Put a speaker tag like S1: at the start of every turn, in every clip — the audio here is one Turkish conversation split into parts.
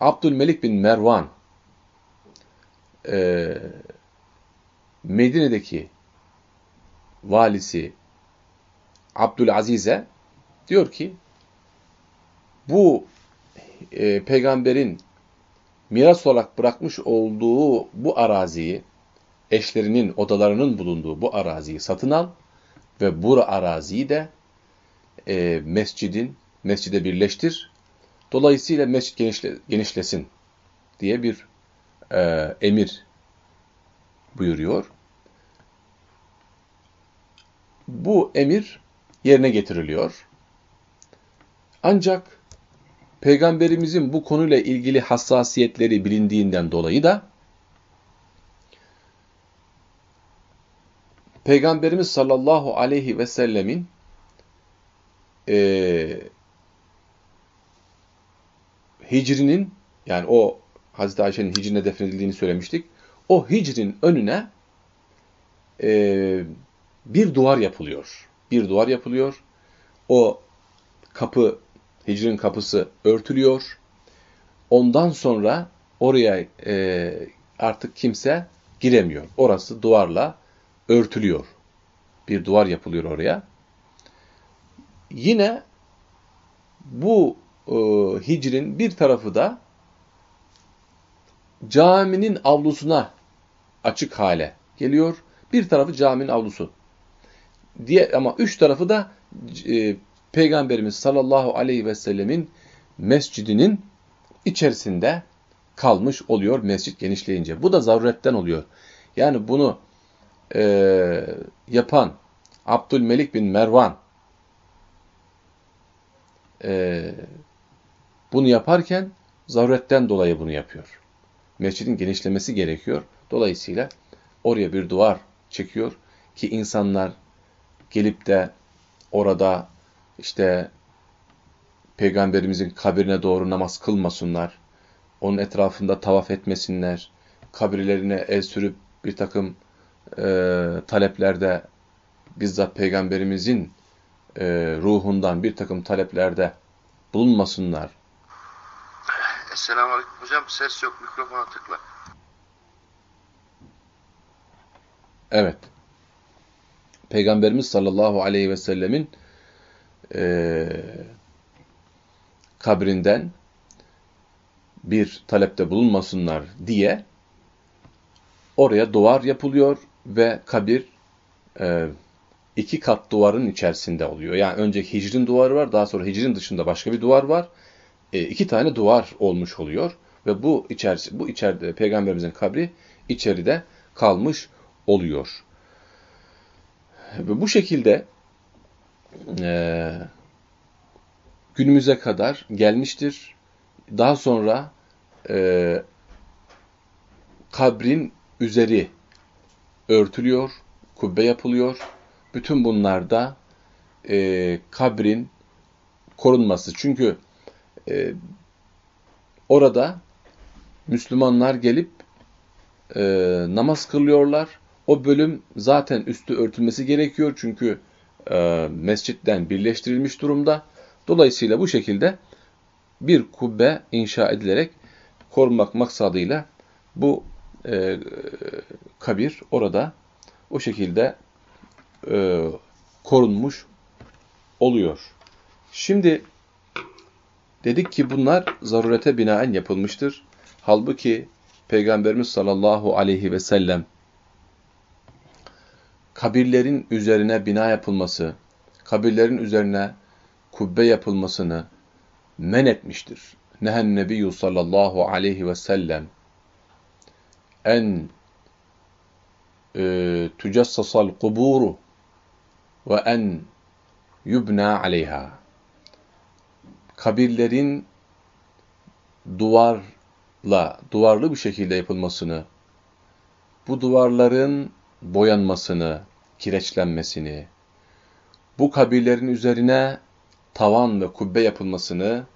S1: Abdülmelik bin Mervan e, Medine'deki valisi Abdülaziz'e diyor ki bu e, peygamberin miras olarak bırakmış olduğu bu araziyi eşlerinin odalarının bulunduğu bu araziyi satın al ve bu araziyi de e, mescidin mescide birleştir. Dolayısıyla mescid genişle, genişlesin diye bir e, emir buyuruyor. Bu emir yerine getiriliyor. Ancak Peygamberimizin bu konuyla ilgili hassasiyetleri bilindiğinden dolayı da Peygamberimiz sallallahu aleyhi ve sellemin e, hicrinin yani o Hazreti Ayşe'nin hicrine defnedildiğini söylemiştik. O hicrin önüne e, bir duvar yapılıyor. Bir duvar yapılıyor. O kapı, hicrin kapısı örtülüyor. Ondan sonra oraya e, artık kimse giremiyor. Orası duvarla örtülüyor. Bir duvar yapılıyor oraya. Yine bu e, hicrin bir tarafı da caminin avlusuna açık hale geliyor. Bir tarafı caminin avlusu. Diye ama üç tarafı da e, Peygamberimiz sallallahu aleyhi ve sellemin mescidinin içerisinde kalmış oluyor mescit genişleyince. Bu da zaruretten oluyor. Yani bunu e, yapan Abdülmelik bin Mervan e, bunu yaparken zaruretten dolayı bunu yapıyor. Mescidin genişlemesi gerekiyor. Dolayısıyla oraya bir duvar çekiyor ki insanlar gelip de orada işte Peygamberimizin kabirine doğru namaz kılmasınlar, onun etrafında tavaf etmesinler, kabirlerine el sürüp bir takım e, taleplerde bizzat Peygamberimizin e, ruhundan bir takım taleplerde bulunmasınlar.
S2: Esselamu Aleyküm. Hocam ses yok. Mikrofona tıkla.
S1: Evet. Peygamberimiz sallallahu aleyhi ve sellemin e, kabrinden bir talepte bulunmasınlar diye oraya duvar yapılıyor ve kabir e, iki kat duvarın içerisinde oluyor. Yani önce hicrin duvarı var, daha sonra hicrin dışında başka bir duvar var. E, iki tane duvar olmuş oluyor ve bu içerisi bu içeride peygamberimizin kabri içeride kalmış oluyor. Ve bu şekilde e, günümüze kadar gelmiştir. Daha sonra e, kabrin üzeri örtülüyor, kubbe yapılıyor. Bütün bunlarda e, kabrin korunması. Çünkü e, orada Müslümanlar gelip e, namaz kılıyorlar. O bölüm zaten üstü örtülmesi gerekiyor. Çünkü e, mescitten birleştirilmiş durumda. Dolayısıyla bu şekilde bir kubbe inşa edilerek korunmak maksadıyla bu e, kabir orada o şekilde e, korunmuş oluyor. Şimdi dedik ki bunlar zarurete binaen yapılmıştır. Halbuki Peygamberimiz sallallahu aleyhi ve sellem kabirlerin üzerine bina yapılması, kabirlerin üzerine kubbe yapılmasını men etmiştir. Nehen Nebiyyü sallallahu aleyhi ve sellem en e, tücessasal kuburu ve en yubna aleyha. Kabirlerin duvarla, duvarlı bir şekilde yapılmasını, bu duvarların boyanmasını, kireçlenmesini, bu kabirlerin üzerine tavan ve kubbe yapılmasını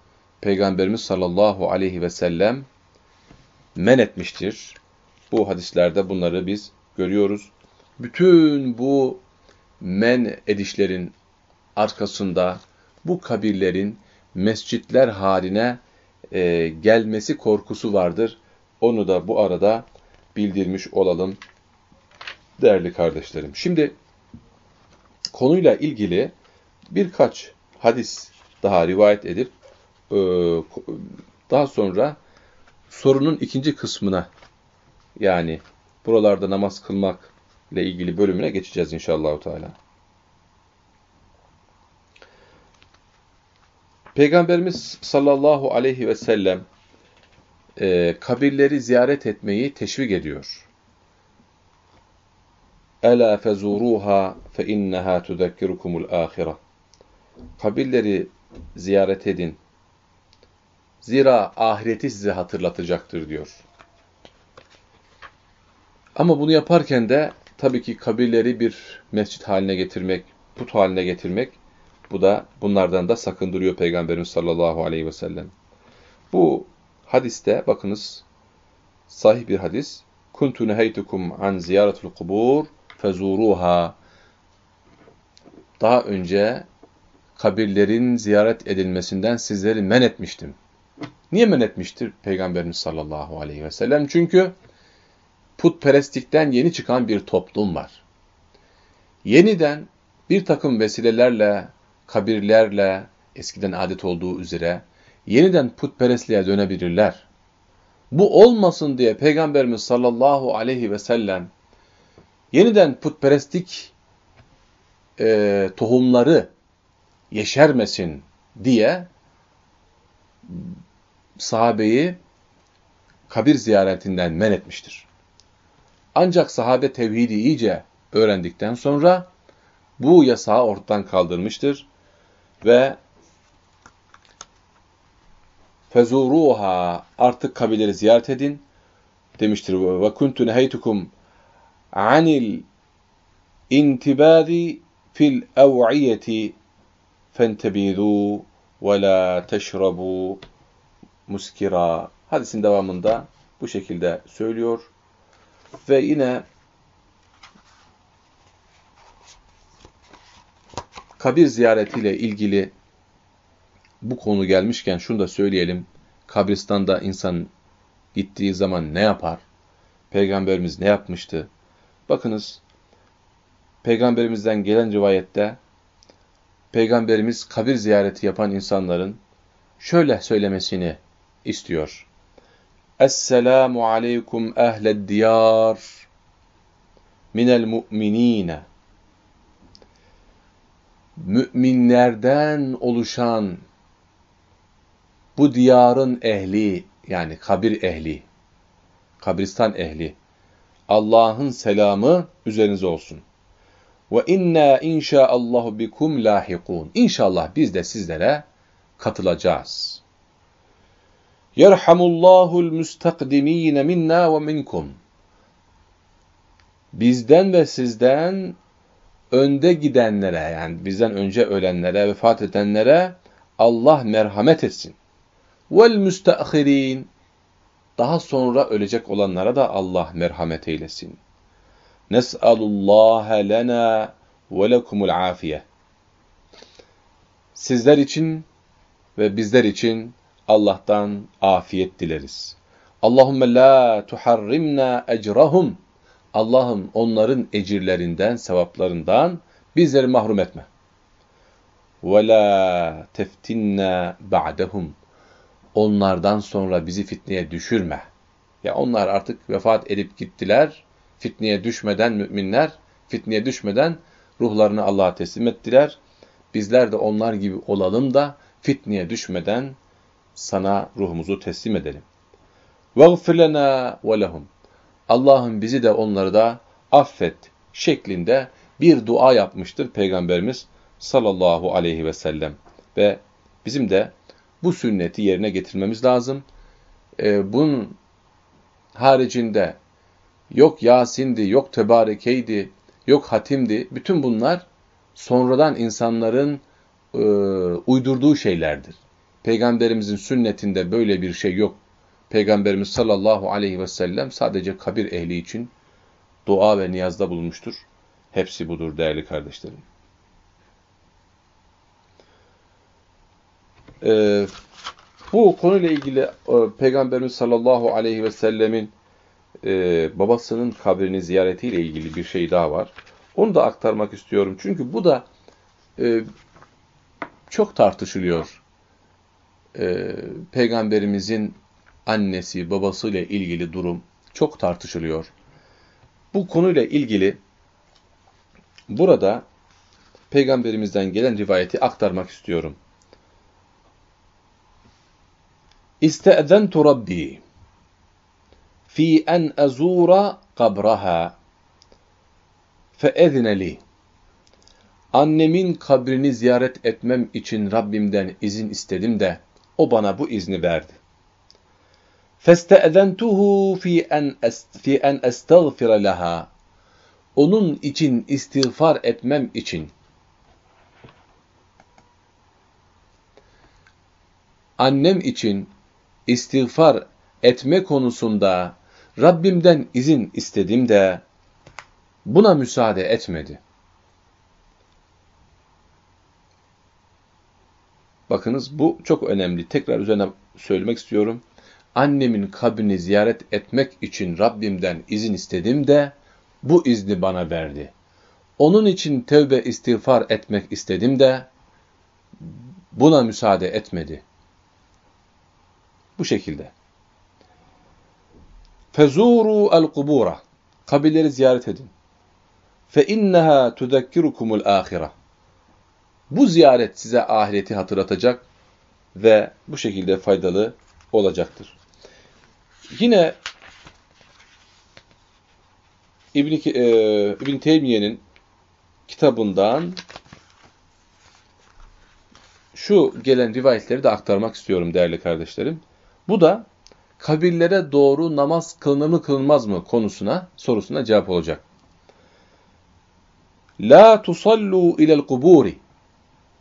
S1: Peygamberimiz sallallahu aleyhi ve sellem men etmiştir. Bu hadislerde bunları biz görüyoruz. Bütün bu men edişlerin arkasında bu kabirlerin mescitler haline e, gelmesi korkusu vardır. Onu da bu arada bildirmiş olalım değerli kardeşlerim. Şimdi konuyla ilgili birkaç hadis daha rivayet edip e, daha sonra sorunun ikinci kısmına yani buralarda namaz kılmak ile ilgili bölümüne geçeceğiz inşallah Teala. Peygamberimiz sallallahu aleyhi ve sellem e, kabirleri ziyaret etmeyi teşvik ediyor. Ela fezuruha fe inneha tudekkirukumul ahire. Kabirleri ziyaret edin. Zira ahireti size hatırlatacaktır diyor. Ama bunu yaparken de tabii ki kabirleri bir mescit haline getirmek, put haline getirmek bu da bunlardan da sakındırıyor Peygamberimiz sallallahu aleyhi ve sellem. Bu hadiste bakınız sahih bir hadis. Kuntu neheytukum an ziyaretul kubur fezuruha. Daha önce kabirlerin ziyaret edilmesinden sizleri men etmiştim. Niye men etmiştir Peygamberimiz sallallahu aleyhi ve sellem? Çünkü putperestlikten yeni çıkan bir toplum var. Yeniden bir takım vesilelerle, kabirlerle, eskiden adet olduğu üzere yeniden putperestliğe dönebilirler. Bu olmasın diye Peygamberimiz sallallahu aleyhi ve sellem yeniden putperestlik e, tohumları yeşermesin diye sahabeyi kabir ziyaretinden men etmiştir. Ancak sahabe tevhidi iyice öğrendikten sonra bu yasağı ortadan kaldırmıştır ve fezuruha artık kabirleri ziyaret edin demiştir. Ve kuntu neheytukum anil intibadi fil ev'iyeti fentebidu ve la teşrabu muskira. Hadisin devamında bu şekilde söylüyor. Ve yine kabir ziyaretiyle ilgili bu konu gelmişken şunu da söyleyelim. Kabristanda insan gittiği zaman ne yapar? Peygamberimiz ne yapmıştı? Bakınız, Peygamberimizden gelen rivayette, Peygamberimiz kabir ziyareti yapan insanların şöyle söylemesini istiyor. Esselamu aleykum ehled diyar minel mu'minine. Müminlerden oluşan bu diyarın ehli, yani kabir ehli, kabristan ehli, Allah'ın selamı üzerinize olsun. Ve inna inşaallahu bikum lahikun. İnşallah biz de sizlere katılacağız. Yerhamullahul müstakdimine minna ve minkum. Bizden ve sizden önde gidenlere yani bizden önce ölenlere, vefat edenlere Allah merhamet etsin. Vel müsteahirin. Daha sonra ölecek olanlara da Allah merhamet eylesin. Nes'alullaha lena ve lekumul afiye. Sizler için ve bizler için Allah'tan afiyet dileriz. Allahümme la tuharrimna ecrahum. Allah'ım onların ecirlerinden, sevaplarından bizleri mahrum etme. Ve la teftinna ba'dehum onlardan sonra bizi fitneye düşürme. Ya onlar artık vefat edip gittiler. Fitneye düşmeden müminler, fitneye düşmeden ruhlarını Allah'a teslim ettiler. Bizler de onlar gibi olalım da fitneye düşmeden sana ruhumuzu teslim edelim. وَغْفِرْ لَنَا وَلَهُمْ Allah'ım bizi de onları da affet şeklinde bir dua yapmıştır Peygamberimiz sallallahu aleyhi ve sellem. Ve bizim de bu sünneti yerine getirmemiz lazım. Ee, bunun haricinde yok Yasin'di, yok Tebarekeydi, yok Hatim'di. Bütün bunlar sonradan insanların e, uydurduğu şeylerdir. Peygamberimizin sünnetinde böyle bir şey yok. Peygamberimiz sallallahu aleyhi ve sellem sadece kabir ehli için dua ve niyazda bulunmuştur. Hepsi budur değerli kardeşlerim. Ee, Bu konuyla ilgili e, Peygamberimiz sallallahu aleyhi ve sellemin e, babasının kabrini ziyaretiyle ilgili bir şey daha var. Onu da aktarmak istiyorum. Çünkü bu da e, çok tartışılıyor. E, Peygamberimizin annesi, babasıyla ilgili durum çok tartışılıyor. Bu konuyla ilgili burada Peygamberimizden gelen rivayeti aktarmak istiyorum. İste'zentu Rabbi fi en ezura kabraha feezne li. Annemin kabrini ziyaret etmem için Rabbimden izin istedim de o bana bu izni verdi. Feste'zentuhu fi en fi en estağfira laha. Onun için istiğfar etmem için annem için istiğfar etme konusunda Rabbimden izin istedim de buna müsaade etmedi. Bakınız bu çok önemli. Tekrar üzerine söylemek istiyorum. Annemin kabrini ziyaret etmek için Rabbimden izin istedim de bu izni bana verdi. Onun için tevbe istiğfar etmek istedim de buna müsaade etmedi. Bu şekilde. Fezuru el kubura. Kabirleri ziyaret edin. Fe inneha tudekkirukumul ahire. Bu ziyaret size ahireti hatırlatacak ve bu şekilde faydalı olacaktır. Yine İbn e, İbn Teymiye'nin kitabından şu gelen rivayetleri de aktarmak istiyorum değerli kardeşlerim. Bu da kabirlere doğru namaz kılınır mı kılınmaz mı konusuna, sorusuna cevap olacak. La tusallu ilel kuburi.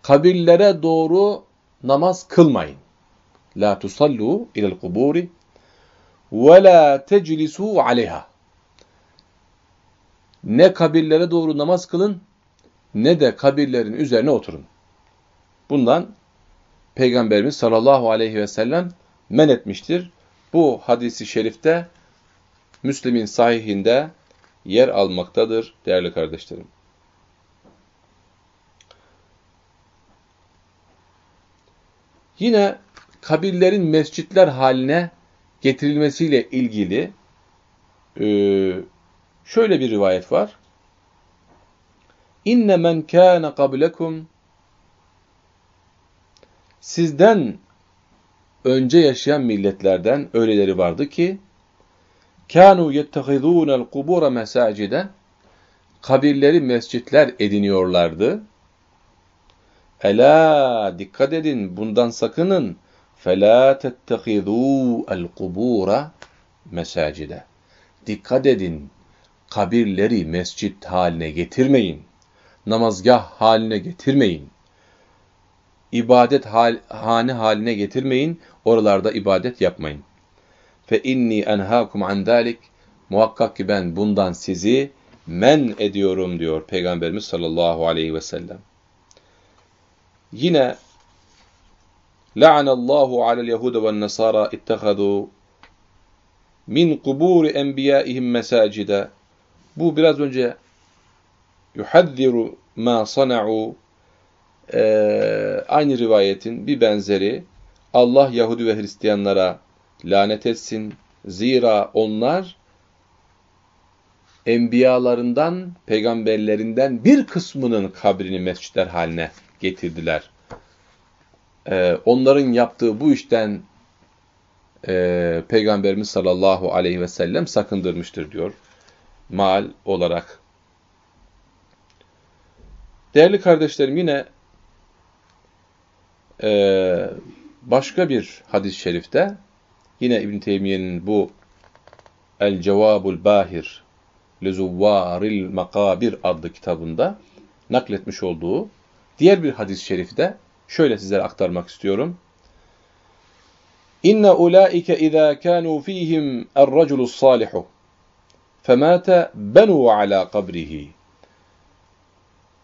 S1: Kabirlere doğru namaz kılmayın. La tusallu ilel kuburi ve la teclisu aleyha. Ne kabirlere doğru namaz kılın ne de kabirlerin üzerine oturun. Bundan Peygamberimiz sallallahu aleyhi ve sellem men etmiştir. Bu hadisi şerifte Müslim'in sahihinde yer almaktadır değerli kardeşlerim. Yine kabirlerin mescitler haline getirilmesiyle ilgili e, şöyle bir rivayet var. İnne men kâne kablekum sizden önce yaşayan milletlerden öyleleri vardı ki kânû yettehidûnel kubura mesacide kabirleri mescitler ediniyorlardı. Ela dikkat edin bundan sakının. Tettehidû el kubura mesacide. Dikkat edin. Kabirleri mescit haline getirmeyin. Namazgah haline getirmeyin. İbadet hal, hane haline getirmeyin. Oralarda ibadet yapmayın. Fe inni enhâkum an. Muhakkak ki ben bundan sizi men ediyorum diyor Peygamberimiz sallallahu aleyhi ve sellem. Yine La'anallahu alel yehude ve nasara ittehadu min kuburi enbiyaihim mesacide. Bu biraz önce yuhaddiru ma sana'u e, aynı rivayetin bir benzeri Allah Yahudi ve Hristiyanlara lanet etsin. Zira onlar enbiyalarından, peygamberlerinden bir kısmının kabrini mescitler haline getirdiler. Ee, onların yaptığı bu işten e, Peygamberimiz sallallahu aleyhi ve sellem sakındırmıştır diyor. Mal olarak. Değerli kardeşlerim yine e, başka bir hadis-i şerifte yine İbn Teymiye'nin bu El Cevabul Bahir Lezuvvaril Makabir adlı kitabında nakletmiş olduğu diğer bir hadis-i şerifte şöyle sizlere aktarmak istiyorum. İnne ulaike izâ kânû fîhim er-raculu sâlihu femâte benû alâ kabrihi.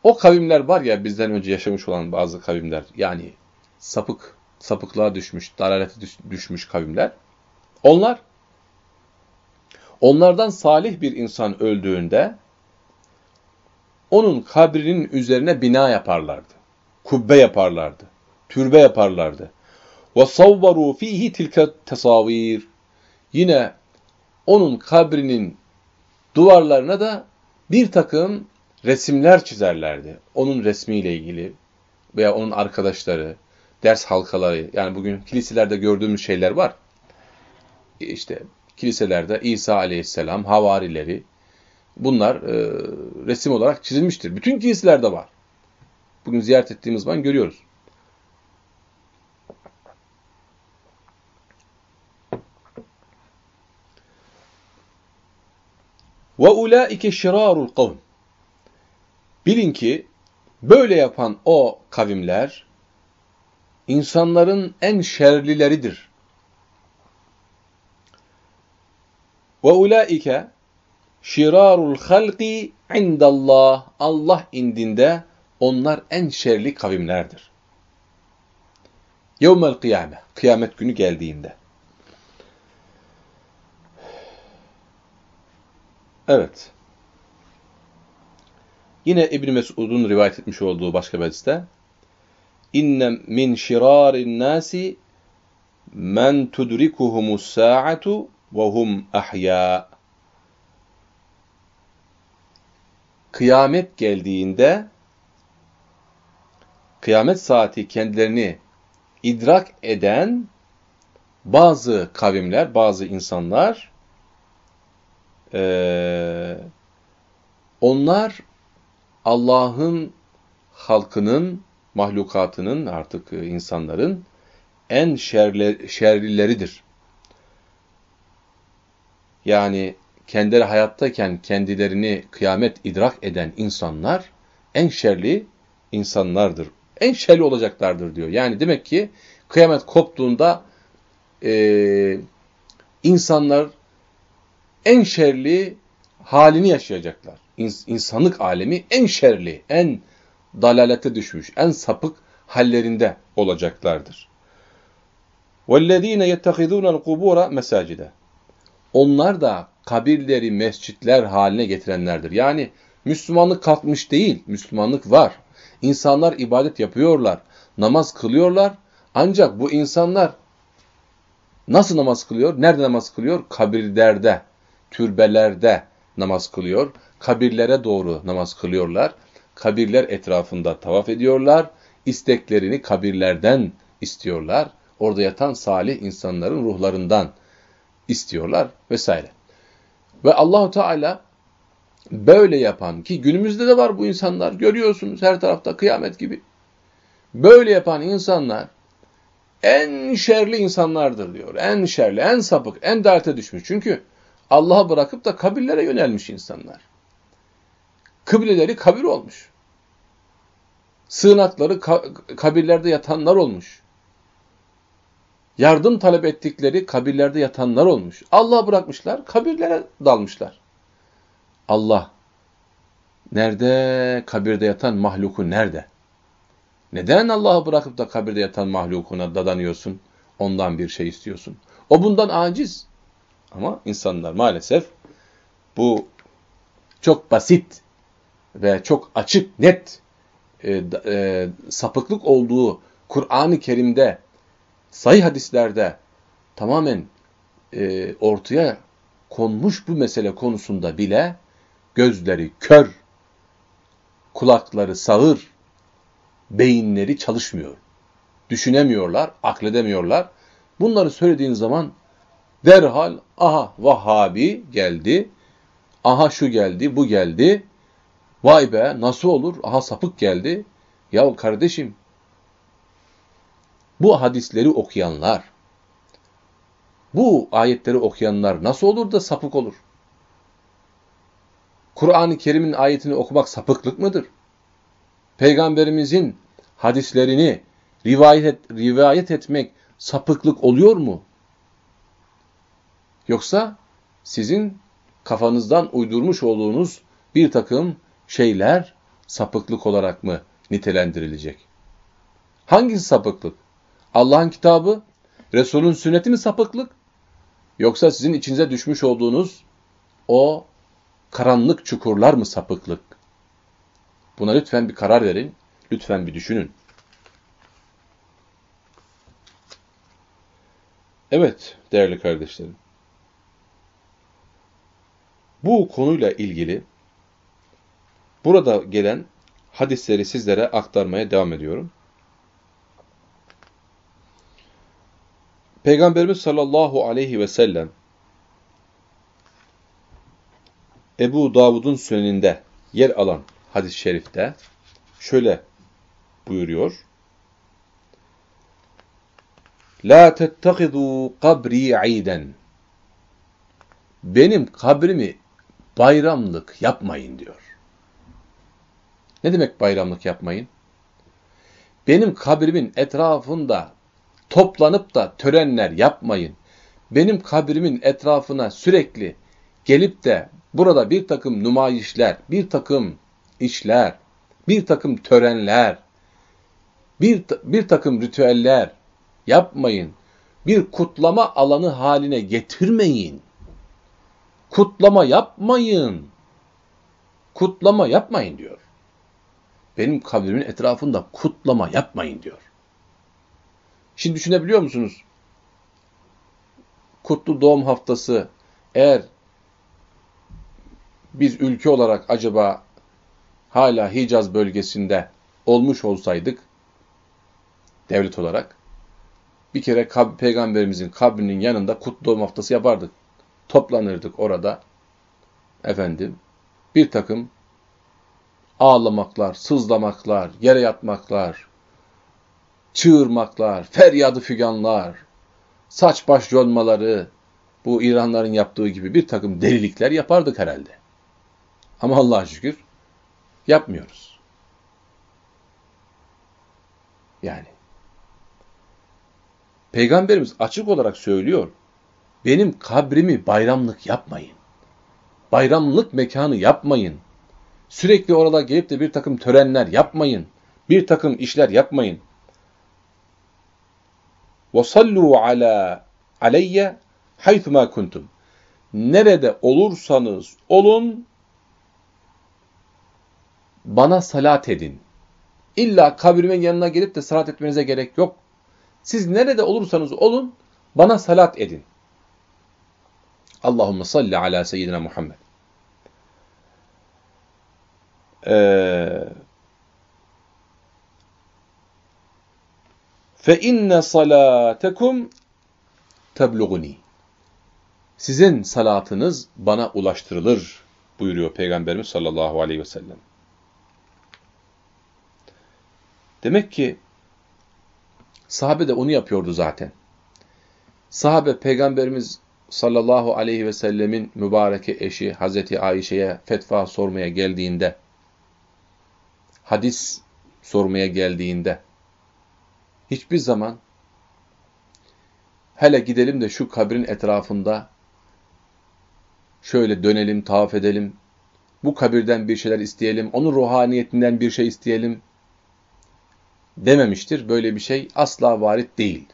S1: O kavimler var ya bizden önce yaşamış olan bazı kavimler yani sapık sapıklığa düşmüş, dalalete düşmüş kavimler. Onlar, onlardan salih bir insan öldüğünde, onun kabrinin üzerine bina yaparlardı kubbe yaparlardı. Türbe yaparlardı. Ve savvaru fihi tilke tesavir. Yine onun kabrinin duvarlarına da bir takım resimler çizerlerdi. Onun resmiyle ilgili veya onun arkadaşları, ders halkaları, yani bugün kiliselerde gördüğümüz şeyler var. İşte kiliselerde İsa aleyhisselam, havarileri, bunlar e, resim olarak çizilmiştir. Bütün kiliselerde var. Bugün ziyaret ettiğimiz zaman görüyoruz. Ve ulaike şirarul kavm. Bilin ki böyle yapan o kavimler insanların en şerlileridir. Ve ulaike şirarul halqi indallah. Allah indinde onlar en şerli kavimlerdir. Yevmel kıyame. Kıyamet günü geldiğinde. Evet. Yine İbn Mesud'un rivayet etmiş olduğu başka bir hadiste inne min şirarin nasi men tudrikuhumus sa'atu ve hum ahya. Kıyamet geldiğinde kıyamet saati kendilerini idrak eden bazı kavimler, bazı insanlar e, onlar Allah'ın halkının, mahlukatının artık insanların en şerlileridir. Yani kendileri hayattayken kendilerini kıyamet idrak eden insanlar en şerli insanlardır En şerli olacaklardır diyor. Yani demek ki kıyamet koptuğunda e, insanlar en şerli halini yaşayacaklar. İnsanlık alemi en şerli, en dalalete düşmüş, en sapık hallerinde olacaklardır. وَالَّذ۪ينَ يَتَّخِذُونَ الْقُبُورَ mesacide. Onlar da kabirleri mescitler haline getirenlerdir. Yani Müslümanlık kalkmış değil, Müslümanlık var. İnsanlar ibadet yapıyorlar, namaz kılıyorlar. Ancak bu insanlar nasıl namaz kılıyor? Nerede namaz kılıyor? Kabirlerde, türbelerde namaz kılıyor. Kabirlere doğru namaz kılıyorlar. Kabirler etrafında tavaf ediyorlar. İsteklerini kabirlerden istiyorlar. Orada yatan salih insanların ruhlarından istiyorlar vesaire. Ve Allahu Teala böyle yapan ki günümüzde de var bu insanlar görüyorsunuz her tarafta kıyamet gibi. Böyle yapan insanlar en şerli insanlardır diyor. En şerli, en sapık, en derte düşmüş. Çünkü Allah'a bırakıp da kabirlere yönelmiş insanlar. Kıbleleri kabir olmuş. Sığınakları kabirlerde yatanlar olmuş. Yardım talep ettikleri kabirlerde yatanlar olmuş. Allah'a bırakmışlar, kabirlere dalmışlar. Allah nerede? Kabirde yatan mahluku nerede? Neden Allah'ı bırakıp da kabirde yatan mahlukuna dadanıyorsun? Ondan bir şey istiyorsun. O bundan aciz. Ama insanlar maalesef bu çok basit ve çok açık, net e, e, sapıklık olduğu Kur'an-ı Kerim'de, sahih hadislerde tamamen e, ortaya konmuş bu mesele konusunda bile gözleri kör, kulakları sağır, beyinleri çalışmıyor. Düşünemiyorlar, akledemiyorlar. Bunları söylediğin zaman Derhal aha Vahhabi geldi, aha şu geldi, bu geldi. Vay be nasıl olur? Aha sapık geldi. Ya kardeşim bu hadisleri okuyanlar, bu ayetleri okuyanlar nasıl olur da sapık olur? Kur'an-ı Kerim'in ayetini okumak sapıklık mıdır? Peygamberimizin hadislerini rivayet, et, rivayet etmek sapıklık oluyor mu? Yoksa sizin kafanızdan uydurmuş olduğunuz bir takım şeyler sapıklık olarak mı nitelendirilecek? Hangisi sapıklık? Allah'ın kitabı, Resul'ün sünneti mi sapıklık? Yoksa sizin içinize düşmüş olduğunuz o karanlık çukurlar mı sapıklık? Buna lütfen bir karar verin, lütfen bir düşünün. Evet değerli kardeşlerim. Bu konuyla ilgili burada gelen hadisleri sizlere aktarmaya devam ediyorum. Peygamberimiz sallallahu aleyhi ve sellem Ebu Davud'un süneninde yer alan hadis-i şerifte şöyle buyuruyor. La tettehidu kabri iden. Benim kabrimi bayramlık yapmayın diyor. Ne demek bayramlık yapmayın? Benim kabrimin etrafında toplanıp da törenler yapmayın. Benim kabrimin etrafına sürekli gelip de burada bir takım numayişler, bir takım işler, bir takım törenler, bir, bir takım ritüeller yapmayın. Bir kutlama alanı haline getirmeyin. Kutlama yapmayın. Kutlama yapmayın diyor. Benim kabrimin etrafında kutlama yapmayın diyor. Şimdi düşünebiliyor musunuz? Kutlu doğum haftası eğer biz ülke olarak acaba hala Hicaz bölgesinde olmuş olsaydık devlet olarak bir kere kab peygamberimizin kabrinin yanında kutlu doğum haftası yapardık. Toplanırdık orada. Efendim bir takım ağlamaklar, sızlamaklar, yere yatmaklar, çığırmaklar, feryadı füganlar, saç baş yolmaları, bu İranların yaptığı gibi bir takım delilikler yapardık herhalde. Ama Allah'a şükür yapmıyoruz. Yani Peygamberimiz açık olarak söylüyor. Benim kabrimi bayramlık yapmayın. Bayramlık mekanı yapmayın. Sürekli orada gelip de bir takım törenler yapmayın. Bir takım işler yapmayın. وَصَلُّوا عَلَى عَلَيَّ حَيْثُمَا كُنْتُمْ Nerede olursanız olun, bana salat edin. İlla kabrimin yanına gelip de salat etmenize gerek yok. Siz nerede olursanız olun, bana salat edin. Allahümme salli ala seyyidina Muhammed. Ee, fe inne salatekum tebluguni. Sizin salatınız bana ulaştırılır buyuruyor Peygamberimiz sallallahu aleyhi ve sellem. Demek ki sahabe de onu yapıyordu zaten. Sahabe Peygamberimiz sallallahu aleyhi ve sellemin mübareke eşi Hazreti Ayşe'ye fetva sormaya geldiğinde, hadis sormaya geldiğinde, hiçbir zaman hele gidelim de şu kabrin etrafında şöyle dönelim, tavaf edelim, bu kabirden bir şeyler isteyelim, onun ruhaniyetinden bir şey isteyelim dememiştir. Böyle bir şey asla varit değil.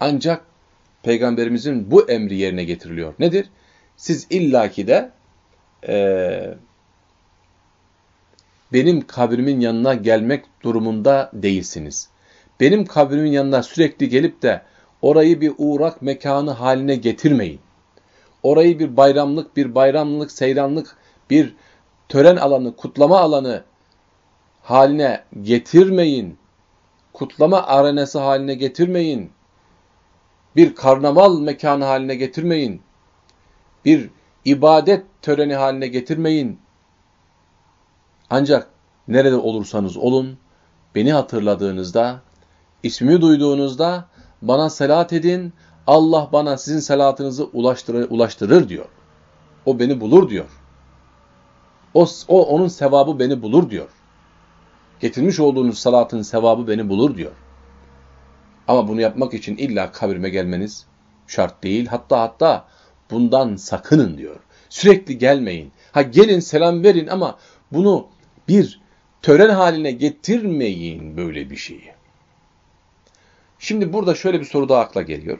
S1: Ancak Peygamberimizin bu emri yerine getiriliyor. Nedir? Siz illaki de e, benim kabrimin yanına gelmek durumunda değilsiniz. Benim kabrimin yanına sürekli gelip de orayı bir uğrak mekanı haline getirmeyin. Orayı bir bayramlık, bir bayramlık, seyranlık, bir tören alanı, kutlama alanı haline getirmeyin. Kutlama arenası haline getirmeyin. Bir karnaval mekanı haline getirmeyin. Bir ibadet töreni haline getirmeyin. Ancak nerede olursanız olun, beni hatırladığınızda, ismimi duyduğunuzda bana selat edin, Allah bana sizin selatınızı ulaştırır, ulaştırır diyor. O beni bulur diyor. O, o onun sevabı beni bulur diyor. Getirmiş olduğunuz salatın sevabı beni bulur diyor. Ama bunu yapmak için illa kabrime gelmeniz şart değil. Hatta hatta bundan sakının diyor. Sürekli gelmeyin. Ha gelin selam verin ama bunu bir tören haline getirmeyin böyle bir şeyi. Şimdi burada şöyle bir soru daha akla geliyor.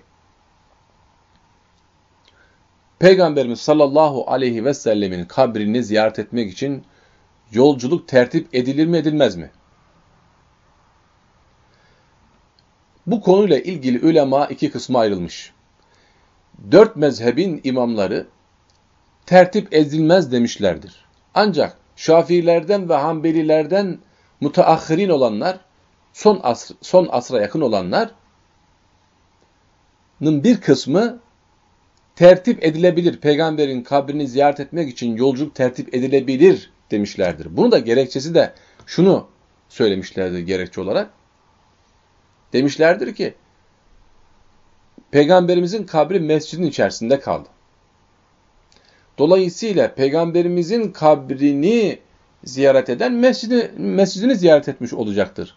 S1: Peygamberimiz sallallahu aleyhi ve sellemin kabrini ziyaret etmek için yolculuk tertip edilir mi edilmez mi? Bu konuyla ilgili ulema iki kısma ayrılmış. Dört mezhebin imamları tertip edilmez demişlerdir. Ancak Şafiilerden ve Hanbelilerden müteahhirin olanlar, son, asr, son asra yakın olanların bir kısmı tertip edilebilir. Peygamberin kabrini ziyaret etmek için yolculuk tertip edilebilir demişlerdir. Bunu da gerekçesi de şunu söylemişlerdir gerekçe olarak. Demişlerdir ki, Peygamberimizin kabri mescidin içerisinde kaldı. Dolayısıyla Peygamberimizin kabrini ziyaret eden mescidi, mescidini ziyaret etmiş olacaktır.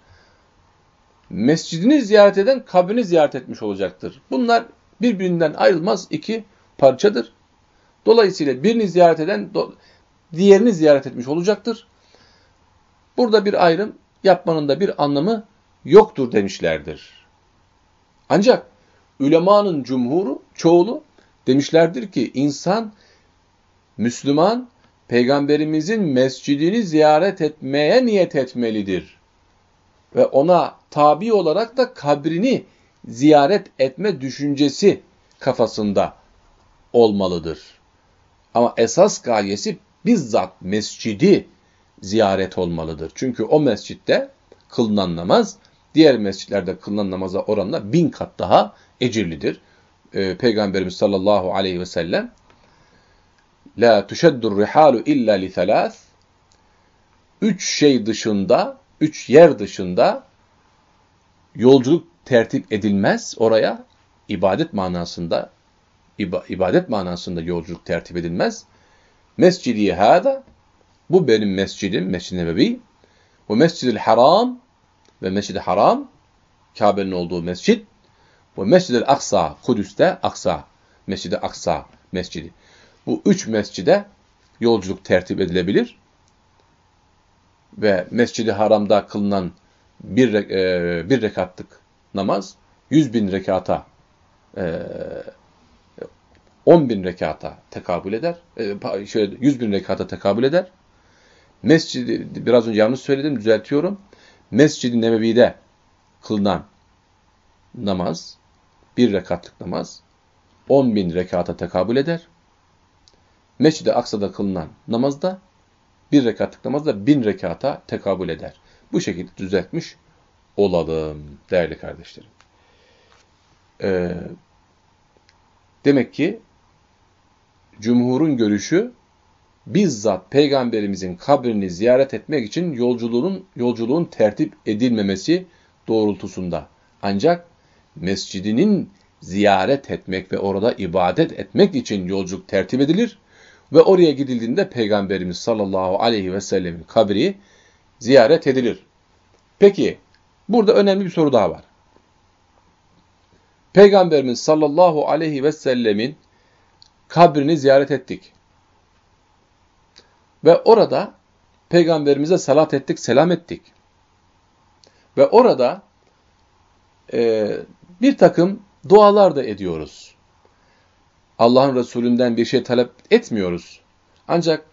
S1: Mescidini ziyaret eden kabrini ziyaret etmiş olacaktır. Bunlar birbirinden ayrılmaz iki parçadır. Dolayısıyla birini ziyaret eden diğerini ziyaret etmiş olacaktır. Burada bir ayrım yapmanın da bir anlamı yoktur demişlerdir. Ancak ülemanın cumhuru, çoğulu demişlerdir ki insan, Müslüman, Peygamberimizin mescidini ziyaret etmeye niyet etmelidir. Ve ona tabi olarak da kabrini ziyaret etme düşüncesi kafasında olmalıdır. Ama esas gayesi bizzat mescidi ziyaret olmalıdır. Çünkü o mescitte kılınan namaz diğer mescitlerde kılınan namaza oranla bin kat daha ecirlidir. Ee, Peygamberimiz sallallahu aleyhi ve sellem La tuşeddur rihalu illa li thalath Üç şey dışında, üç yer dışında yolculuk tertip edilmez oraya. ibadet manasında ibadet manasında yolculuk tertip edilmez. Mescidi hâda bu benim mescidim, Mescid-i Nebevi. Ve Mescid-i Haram ve Mescid-i Haram Kabe'nin olduğu mescid ve Mescid-i Aksa Kudüs'te Aksa Mescid-i Aksa mescidi. Bu üç mescide yolculuk tertip edilebilir. Ve Mescid-i Haram'da kılınan bir, e, bir rekatlık namaz yüz bin rekata e, 10 bin rekata tekabül eder. E, şöyle 100 bin rekata tekabül eder. Mescidi, biraz önce yanlış söyledim, düzeltiyorum. Mescid-i Nebevi'de kılınan namaz, bir rekatlık namaz, 10 bin rekata tekabül eder. Mescid-i Aksa'da kılınan namazda, bir rekatlık namazda bin rekata tekabül eder. Bu şekilde düzeltmiş olalım değerli kardeşlerim. Ee, demek ki cumhurun görüşü bizzat peygamberimizin kabrini ziyaret etmek için yolculuğun yolculuğun tertip edilmemesi doğrultusunda. Ancak mescidinin ziyaret etmek ve orada ibadet etmek için yolculuk tertip edilir ve oraya gidildiğinde peygamberimiz sallallahu aleyhi ve sellemin kabri ziyaret edilir. Peki burada önemli bir soru daha var. Peygamberimiz sallallahu aleyhi ve sellemin kabrini ziyaret ettik. Ve orada peygamberimize salat ettik, selam ettik. Ve orada e, bir takım dualar da ediyoruz. Allah'ın Resulünden bir şey talep etmiyoruz. Ancak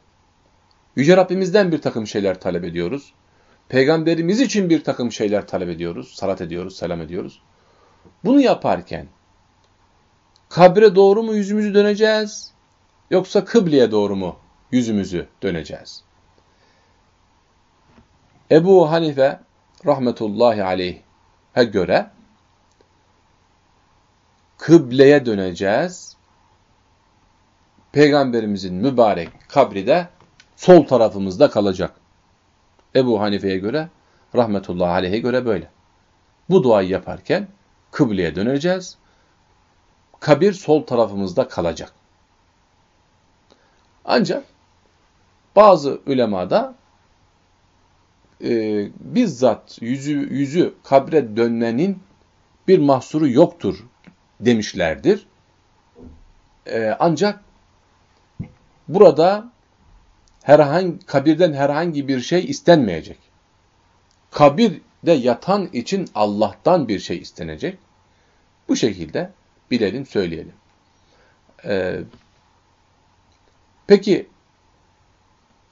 S1: Yüce Rabbimizden bir takım şeyler talep ediyoruz. Peygamberimiz için bir takım şeyler talep ediyoruz, salat ediyoruz, selam ediyoruz. Bunu yaparken kabre doğru mu yüzümüzü döneceğiz yoksa kıbleye doğru mu yüzümüzü döneceğiz? Ebu Hanife rahmetullahi aleyh'e göre kıbleye döneceğiz. Peygamberimizin mübarek kabri de sol tarafımızda kalacak. Ebu Hanife'ye göre, rahmetullahi aleyh'e göre böyle. Bu duayı yaparken kıbleye döneceğiz. Kabir sol tarafımızda kalacak. Ancak bazı ulemada e, bizzat yüzü, yüzü kabre dönmenin bir mahsuru yoktur demişlerdir. E, ancak burada herhangi kabirden herhangi bir şey istenmeyecek. kabirde yatan için Allah'tan bir şey istenecek. Bu şekilde bilelim, söyleyelim. Ee, peki,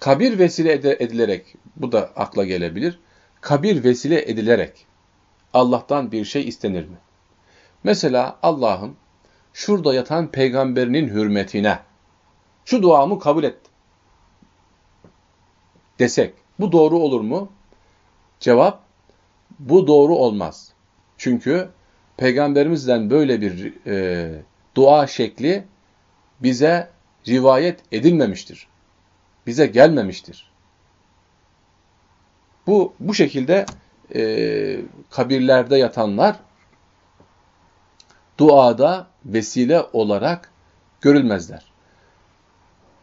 S1: kabir vesile edilerek, bu da akla gelebilir, kabir vesile edilerek Allah'tan bir şey istenir mi? Mesela Allah'ım şurada yatan peygamberinin hürmetine şu duamı kabul et desek bu doğru olur mu? Cevap bu doğru olmaz. Çünkü peygamberimizden böyle bir e, dua şekli bize rivayet edilmemiştir. Bize gelmemiştir. Bu bu şekilde e, kabirlerde yatanlar duada vesile olarak görülmezler.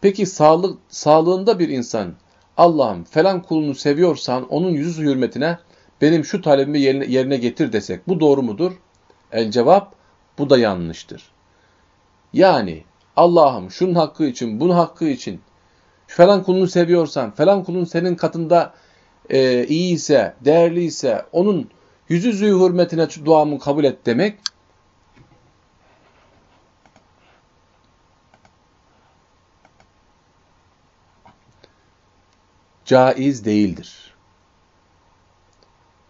S1: Peki sağlık, sağlığında bir insan Allah'ım falan kulunu seviyorsan onun yüzü hürmetine benim şu talebimi yerine, yerine getir desek bu doğru mudur? El cevap bu da yanlıştır. Yani Allah'ım şunun hakkı için, bunun hakkı için falan kulunu seviyorsan, falan kulun senin katında e, iyi ise, değerli ise onun yüzü zü hürmetine duamı kabul et demek caiz değildir.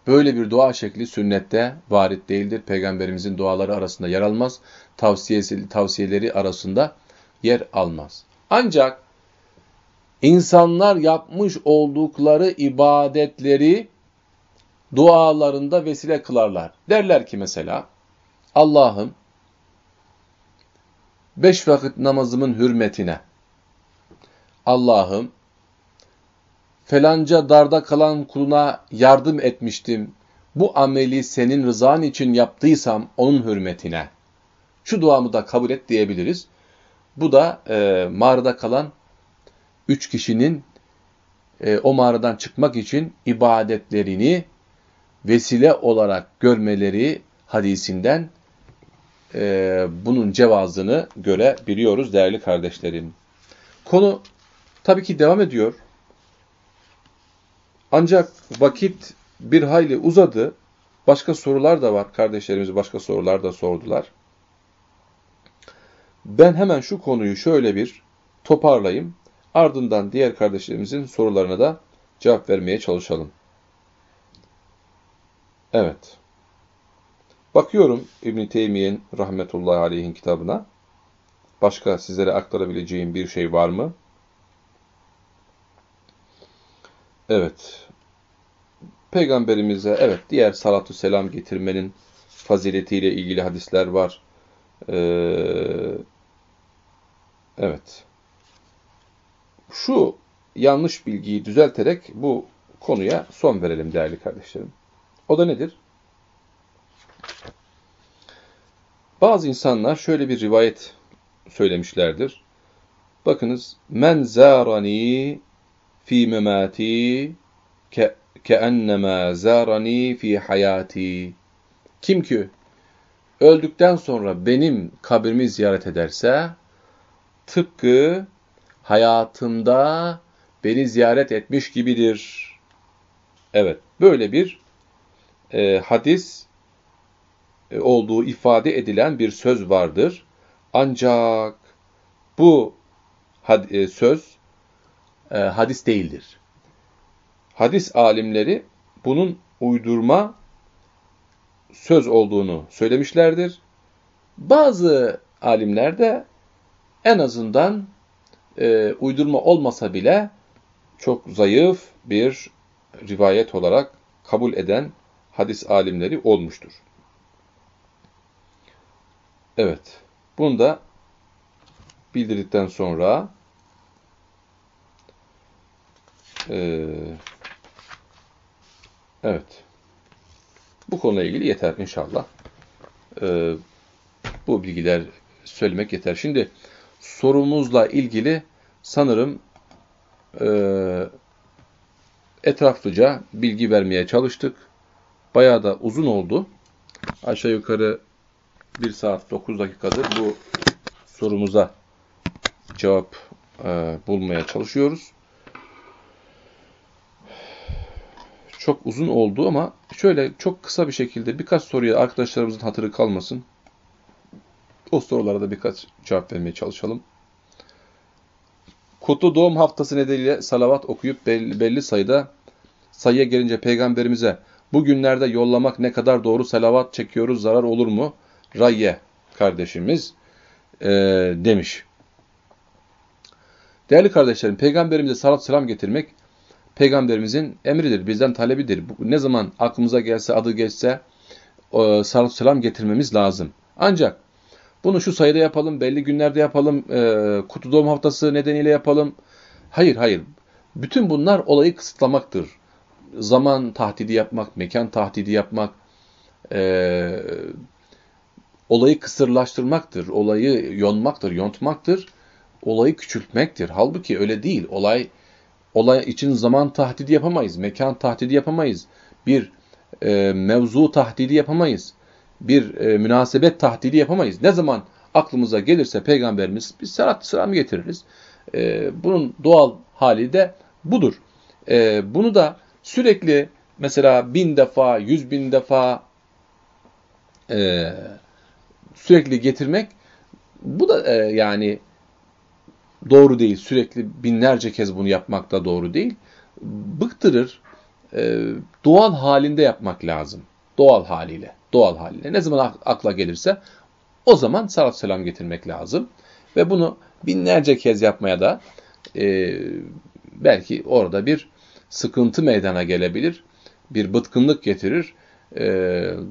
S1: Böyle bir dua şekli sünnette varit değildir. Peygamberimizin duaları arasında yer almaz. Tavsiyesi, tavsiyeleri arasında yer almaz. Ancak insanlar yapmış oldukları ibadetleri dualarında vesile kılarlar. Derler ki mesela Allah'ım beş vakit namazımın hürmetine Allah'ım felanca darda kalan kuluna yardım etmiştim. Bu ameli senin rızan için yaptıysam onun hürmetine. Şu duamı da kabul et diyebiliriz. Bu da e, mağarada kalan üç kişinin e, o mağaradan çıkmak için ibadetlerini vesile olarak görmeleri hadisinden e, bunun cevazını görebiliyoruz değerli kardeşlerim. Konu tabii ki devam ediyor. Ancak vakit bir hayli uzadı. Başka sorular da var. Kardeşlerimiz başka sorular da sordular. Ben hemen şu konuyu şöyle bir toparlayayım. Ardından diğer kardeşlerimizin sorularına da cevap vermeye çalışalım. Evet. Bakıyorum İbn Teymiye'nin rahmetullahi aleyhin kitabına. Başka sizlere aktarabileceğim bir şey var mı? Evet. Peygamberimize evet diğer salatu selam getirmenin faziletiyle ilgili hadisler var. Ee, evet. Şu yanlış bilgiyi düzelterek bu konuya son verelim değerli kardeşlerim. O da nedir? Bazı insanlar şöyle bir rivayet söylemişlerdir. Bakınız men zarani fi memati ke keennema fi hayati. Kim ki öldükten sonra benim kabrimi ziyaret ederse tıpkı hayatımda beni ziyaret etmiş gibidir. Evet, böyle bir e, hadis e, olduğu ifade edilen bir söz vardır. Ancak bu had, e, söz e, hadis değildir. Hadis alimleri bunun uydurma söz olduğunu söylemişlerdir. Bazı alimler de en azından e, uydurma olmasa bile çok zayıf bir rivayet olarak kabul eden hadis alimleri olmuştur. Evet, bunu da bildirdikten sonra e, evet bu konuyla ilgili yeter inşallah. E, bu bilgiler söylemek yeter. Şimdi sorumuzla ilgili sanırım e, etraflıca bilgi vermeye çalıştık. Bayağı da uzun oldu. Aşağı yukarı 1 saat 9 dakikadır bu sorumuza cevap e, bulmaya çalışıyoruz. Çok uzun oldu ama şöyle çok kısa bir şekilde birkaç soruya arkadaşlarımızın hatırı kalmasın. O sorulara da birkaç cevap vermeye çalışalım. Kutlu doğum haftası nedeniyle salavat okuyup belli, belli sayıda sayıya gelince peygamberimize bu günlerde yollamak ne kadar doğru salavat çekiyoruz zarar olur mu? Rayye kardeşimiz e, demiş. Değerli kardeşlerim peygamberimize salat selam getirmek peygamberimizin emridir, bizden talebidir. Ne zaman aklımıza gelse, adı geçse e, salat selam getirmemiz lazım. Ancak bunu şu sayıda yapalım, belli günlerde yapalım, e, kutu doğum haftası nedeniyle yapalım. Hayır, hayır. Bütün bunlar olayı kısıtlamaktır. Zaman tahdidi yapmak, mekan tahdidi yapmak, e, olayı kısırlaştırmaktır, olayı yonmaktır, yontmaktır, olayı küçültmektir. Halbuki öyle değil. Olay olay için zaman tahdidi yapamayız, mekan tahdidi yapamayız, bir e, mevzu tahdidi yapamayız bir e, münasebet tahdidi yapamayız. Ne zaman aklımıza gelirse peygamberimiz biz salat selam getiririz. E, bunun doğal hali de budur. E, bunu da sürekli mesela bin defa, yüz bin defa e, sürekli getirmek bu da e, yani doğru değil. Sürekli binlerce kez bunu yapmak da doğru değil. Bıktırır. E, doğal halinde yapmak lazım. Doğal haliyle doğal haliyle. Ne zaman akla gelirse o zaman salat selam getirmek lazım. Ve bunu binlerce kez yapmaya da e, belki orada bir sıkıntı meydana gelebilir. Bir bıtkınlık getirir. E,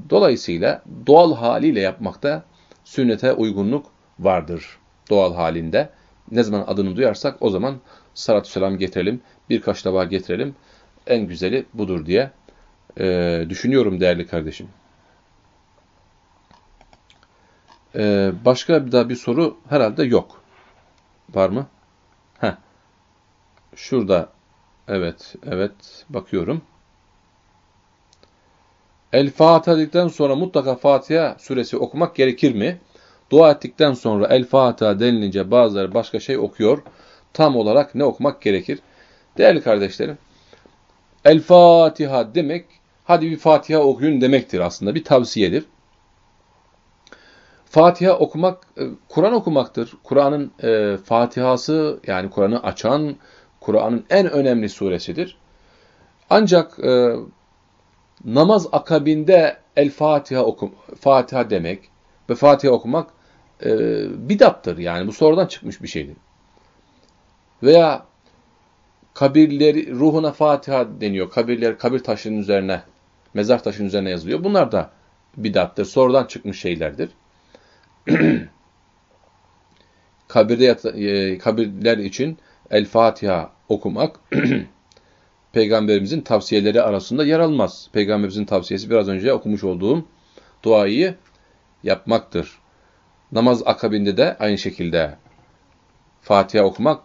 S1: dolayısıyla doğal haliyle yapmakta sünnete uygunluk vardır. Doğal halinde. Ne zaman adını duyarsak o zaman salatü selam getirelim. Birkaç defa getirelim. En güzeli budur diye e, düşünüyorum değerli kardeşim. Ee, başka bir daha bir soru herhalde yok. Var mı? Heh. Şurada. Evet, evet. Bakıyorum. El Fatiha dedikten sonra mutlaka Fatiha suresi okumak gerekir mi? Dua ettikten sonra El Fatiha denilince bazıları başka şey okuyor. Tam olarak ne okumak gerekir? Değerli kardeşlerim, El Fatiha demek, hadi bir Fatiha okuyun demektir aslında. Bir tavsiyedir. Fatiha okumak, e, Kur'an okumaktır. Kur'an'ın e, Fatihası yani Kur'an'ı açan, Kur'an'ın en önemli suresidir. Ancak e, namaz akabinde El Fatiha okum, Fatiha demek ve Fatiha okumak e, bidattır. Yani bu sonradan çıkmış bir şeydir. Veya kabirleri, ruhuna Fatiha deniyor. Kabirler, kabir taşının üzerine, mezar taşının üzerine yazılıyor. Bunlar da bidattır. Sonradan çıkmış şeylerdir. kabirde e, kabirler için El Fatiha okumak peygamberimizin tavsiyeleri arasında yer almaz. Peygamberimizin tavsiyesi biraz önce okumuş olduğum duayı yapmaktır. Namaz akabinde de aynı şekilde Fatiha okumak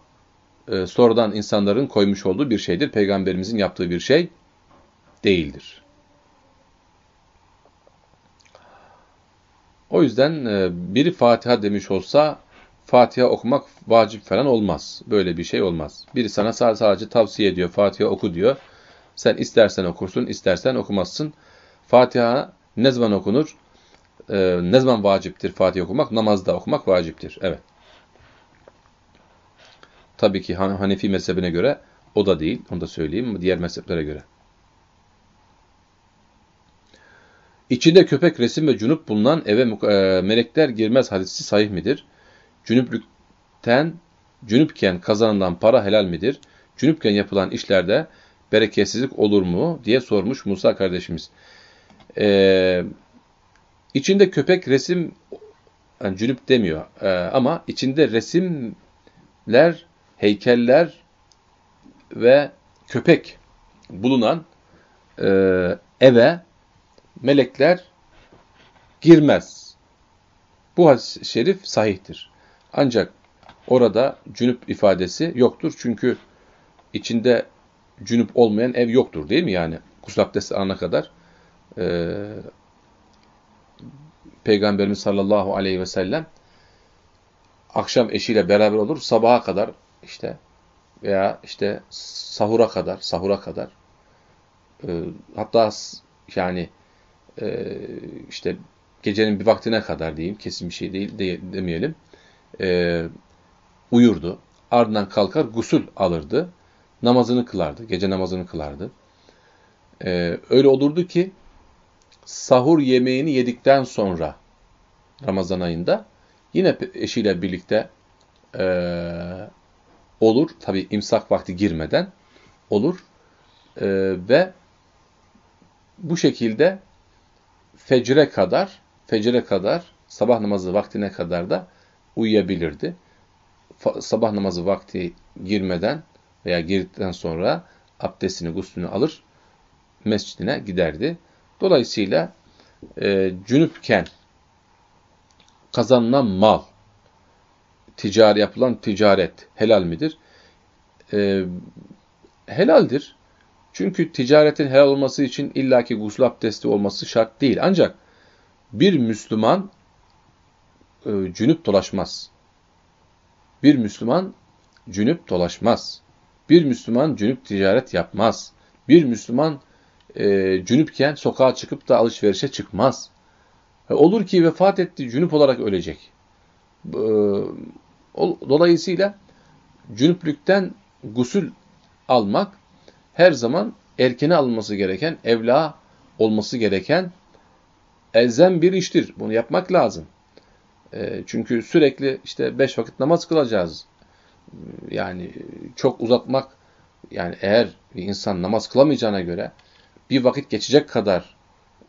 S1: e, sonradan insanların koymuş olduğu bir şeydir. Peygamberimizin yaptığı bir şey değildir. O yüzden e, biri Fatiha demiş olsa Fatiha okumak vacip falan olmaz. Böyle bir şey olmaz. Biri sana sadece tavsiye ediyor. Fatiha oku diyor. Sen istersen okursun, istersen okumazsın. Fatiha ne zaman okunur? Ee, ne zaman vaciptir Fatiha okumak? Namazda okumak vaciptir. Evet. Tabii ki Hanefi mezhebine göre o da değil. Onu da söyleyeyim. Diğer mezheplere göre. İçinde köpek, resim ve cunup bulunan eve e, melekler girmez hadisi sahih midir? Cünüplükten, cünüpken kazanılan para helal midir? Cünüpken yapılan işlerde bereketsizlik olur mu? diye sormuş Musa kardeşimiz. Ee, içinde köpek, resim, yani cünüp demiyor ee, ama içinde resimler, heykeller ve köpek bulunan e, eve melekler girmez. Bu hadis-i şerif sahihtir. Ancak orada cünüp ifadesi yoktur. Çünkü içinde cünüp olmayan ev yoktur değil mi? Yani gusül abdesti ana kadar e, Peygamberimiz sallallahu aleyhi ve sellem akşam eşiyle beraber olur, sabaha kadar işte veya işte sahura kadar, sahura kadar e, hatta yani e, işte gecenin bir vaktine kadar diyeyim, kesin bir şey değil de, demeyelim, e, uyurdu. Ardından kalkar gusül alırdı. Namazını kılardı, gece namazını kılardı. E, öyle olurdu ki sahur yemeğini yedikten sonra Ramazan ayında yine eşiyle birlikte e, olur. Tabi imsak vakti girmeden olur. E, ve bu şekilde fecre kadar fecre kadar sabah namazı vaktine kadar da uyuyabilirdi. Sabah namazı vakti girmeden veya girdikten sonra abdestini, guslünü alır, mescidine giderdi. Dolayısıyla e, cünüpken kazanılan mal, ticari yapılan ticaret helal midir? E, helaldir. Çünkü ticaretin helal olması için illaki gusül abdesti olması şart değil. Ancak bir Müslüman e, cünüp dolaşmaz. Bir Müslüman cünüp dolaşmaz. Bir Müslüman cünüp ticaret yapmaz. Bir Müslüman e, cünüpken sokağa çıkıp da alışverişe çıkmaz. E, olur ki vefat etti, cünüp olarak ölecek. E, dolayısıyla cünüplükten gusül almak her zaman erkene alınması gereken, evla olması gereken elzem bir iştir. Bunu yapmak lazım. E, çünkü sürekli işte beş vakit namaz kılacağız. Yani çok uzatmak, yani eğer bir insan namaz kılamayacağına göre bir vakit geçecek kadar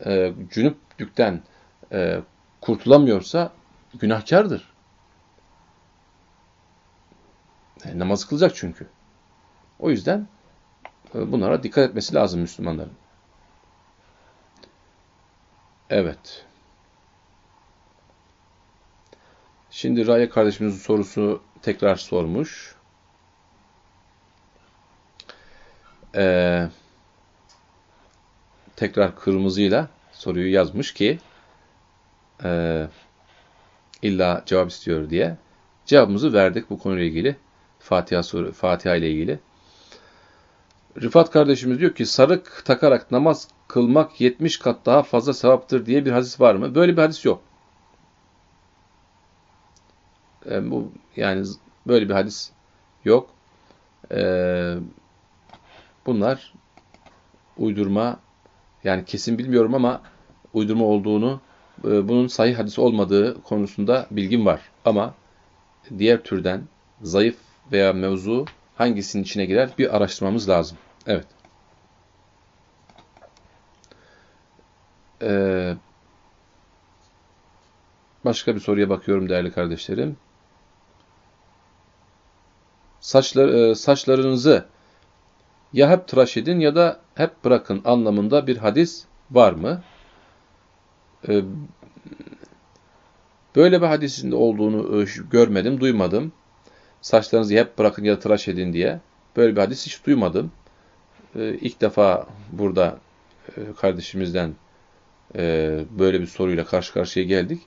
S1: e, cünüplükten e, kurtulamıyorsa günahkardır. E, namaz kılacak çünkü. O yüzden e, bunlara dikkat etmesi lazım Müslümanların. Evet. Şimdi Raya kardeşimizin sorusu tekrar sormuş. Ee, tekrar kırmızıyla soruyu yazmış ki e, illa cevap istiyor diye. Cevabımızı verdik bu konuyla ilgili. Fatiha, soru, Fatiha ile ilgili. Rıfat kardeşimiz diyor ki sarık takarak namaz kılmak 70 kat daha fazla sevaptır diye bir hadis var mı? Böyle bir hadis yok. E, bu yani böyle bir hadis yok. E, bunlar uydurma yani kesin bilmiyorum ama uydurma olduğunu e, bunun sahih hadis olmadığı konusunda bilgim var. Ama diğer türden zayıf veya mevzu hangisinin içine girer bir araştırmamız lazım. Evet. Ee, başka bir soruya bakıyorum değerli kardeşlerim. Saçlar, e, saçlarınızı ya hep tıraş edin ya da hep bırakın anlamında bir hadis var mı? Ee, böyle bir hadisin olduğunu e, görmedim, duymadım. Saçlarınızı hep bırakın ya da tıraş edin diye. Böyle bir hadis hiç duymadım. Ee, ilk defa burada e, kardeşimizden e, böyle bir soruyla karşı karşıya geldik.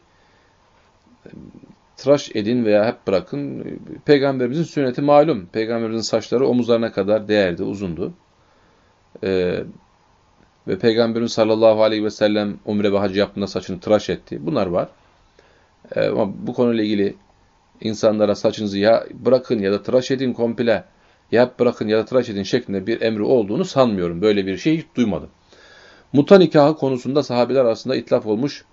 S1: Tıraş edin veya hep bırakın. Peygamberimizin sünneti malum. Peygamberimizin saçları omuzlarına kadar değerdi, uzundu. Ee, ve Peygamberimiz sallallahu aleyhi ve sellem umre ve hacı yaptığında saçını tıraş etti. Bunlar var. Ee, ama bu konuyla ilgili insanlara saçınızı ya bırakın ya da tıraş edin komple ya bırakın ya da tıraş edin şeklinde bir emri olduğunu sanmıyorum. Böyle bir şey hiç duymadım. Muta nikahı konusunda sahabeler arasında itlaf olmuş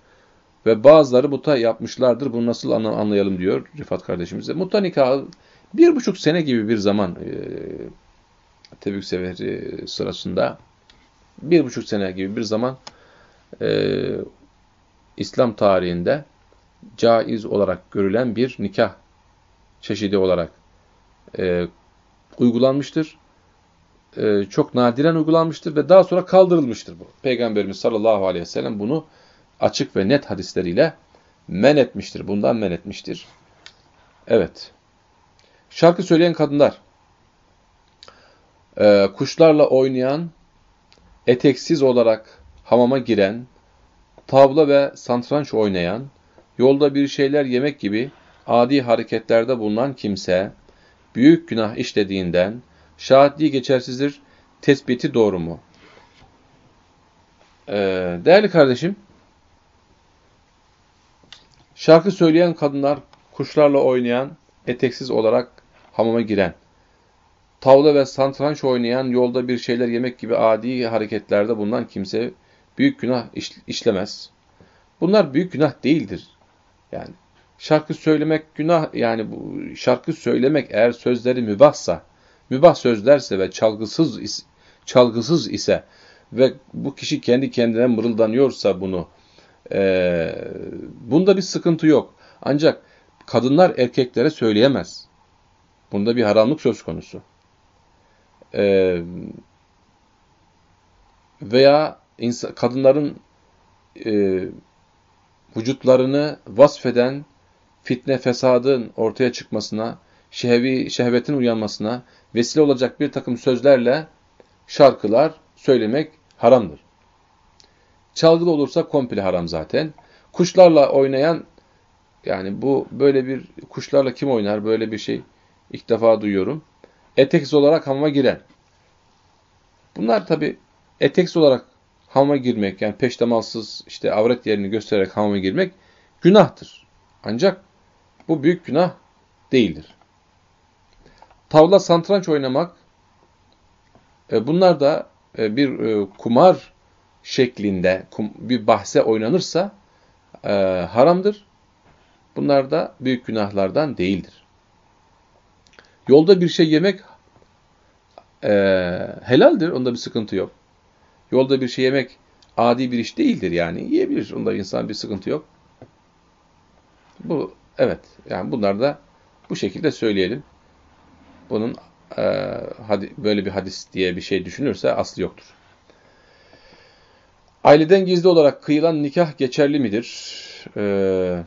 S1: ve bazıları muta yapmışlardır. Bunu nasıl anlayalım diyor Rifat kardeşimize. Muta nikahı bir buçuk sene gibi bir zaman e, Tebük Seferi sırasında bir buçuk sene gibi bir zaman e, İslam tarihinde caiz olarak görülen bir nikah çeşidi olarak e, uygulanmıştır. E, çok nadiren uygulanmıştır ve daha sonra kaldırılmıştır bu. Peygamberimiz sallallahu aleyhi ve sellem bunu açık ve net hadisleriyle men etmiştir. Bundan men etmiştir. Evet. Şarkı söyleyen kadınlar, e, kuşlarla oynayan, eteksiz olarak hamama giren, tavla ve santranç oynayan, yolda bir şeyler yemek gibi adi hareketlerde bulunan kimse, büyük günah işlediğinden şahitliği geçersizdir, tespiti doğru mu? Ee, değerli kardeşim, şarkı söyleyen kadınlar, kuşlarla oynayan, eteksiz olarak hamama giren, tavla ve santranç oynayan, yolda bir şeyler yemek gibi adi hareketlerde bulunan kimse büyük günah işlemez. Bunlar büyük günah değildir. Yani şarkı söylemek günah, yani bu şarkı söylemek eğer sözleri mübahsa, mübah sözlerse ve çalgısız çalgısız ise ve bu kişi kendi kendine mırıldanıyorsa bunu, e, bunda bir sıkıntı yok. Ancak kadınlar erkeklere söyleyemez. Bunda bir haramlık söz konusu. E, veya insan, kadınların e, vücutlarını vasfeden fitne fesadın ortaya çıkmasına, şehvi, şehvetin uyanmasına vesile olacak bir takım sözlerle şarkılar söylemek haramdır. Çalgılı olursa komple haram zaten. Kuşlarla oynayan, yani bu böyle bir, kuşlarla kim oynar böyle bir şey ilk defa duyuyorum. Eteksiz olarak hamama giren. Bunlar tabi eteksiz olarak hamama girmek, yani peştemalsız işte avret yerini göstererek hamama girmek günahtır. Ancak bu büyük günah değildir. Tavla santranç oynamak, e, bunlar da e, bir e, kumar şeklinde bir bahse oynanırsa haramdır. Bunlar da büyük günahlardan değildir. Yolda bir şey yemek helaldir, onda bir sıkıntı yok. Yolda bir şey yemek adi bir iş değildir yani. Yiyebilir, onda insan bir sıkıntı yok. Bu Evet, yani bunlar da bu şekilde söyleyelim. Bunun e, böyle bir hadis diye bir şey düşünürse aslı yoktur. Aileden gizli olarak kıyılan nikah geçerli midir? Ee,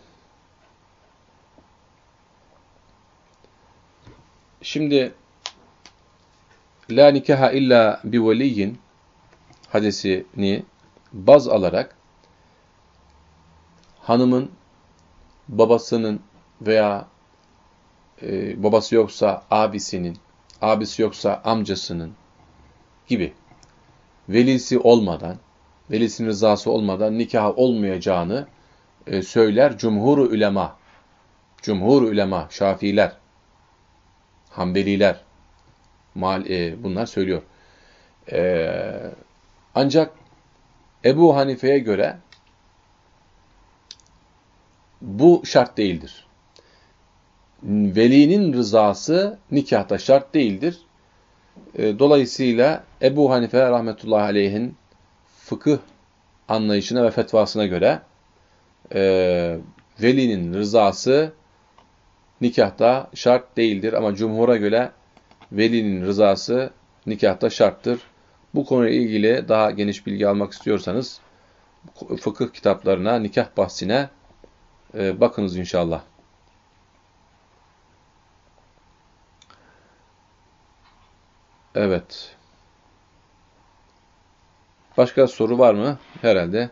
S1: şimdi La nikaha illa bi veliyin hadisini baz alarak hanımın babasının veya e, babası yoksa abisinin, abisi yoksa amcasının gibi velisi olmadan, velisinin rızası olmadan nikah olmayacağını e, söyler cumhur ulema. Cumhur ulema, Şafiiler, Hanbeliler mal, e, bunlar söylüyor. E, ancak Ebu Hanife'ye göre bu şart değildir. Velinin rızası nikahta şart değildir. E, dolayısıyla Ebu Hanife rahmetullahi aleyhin fıkıh anlayışına ve fetvasına göre e, velinin rızası nikahta şart değildir. Ama cumhura göre velinin rızası nikahta şarttır. Bu konuyla ilgili daha geniş bilgi almak istiyorsanız fıkıh kitaplarına, nikah bahsine e, bakınız inşallah. Evet. Başka soru var mı? Herhalde.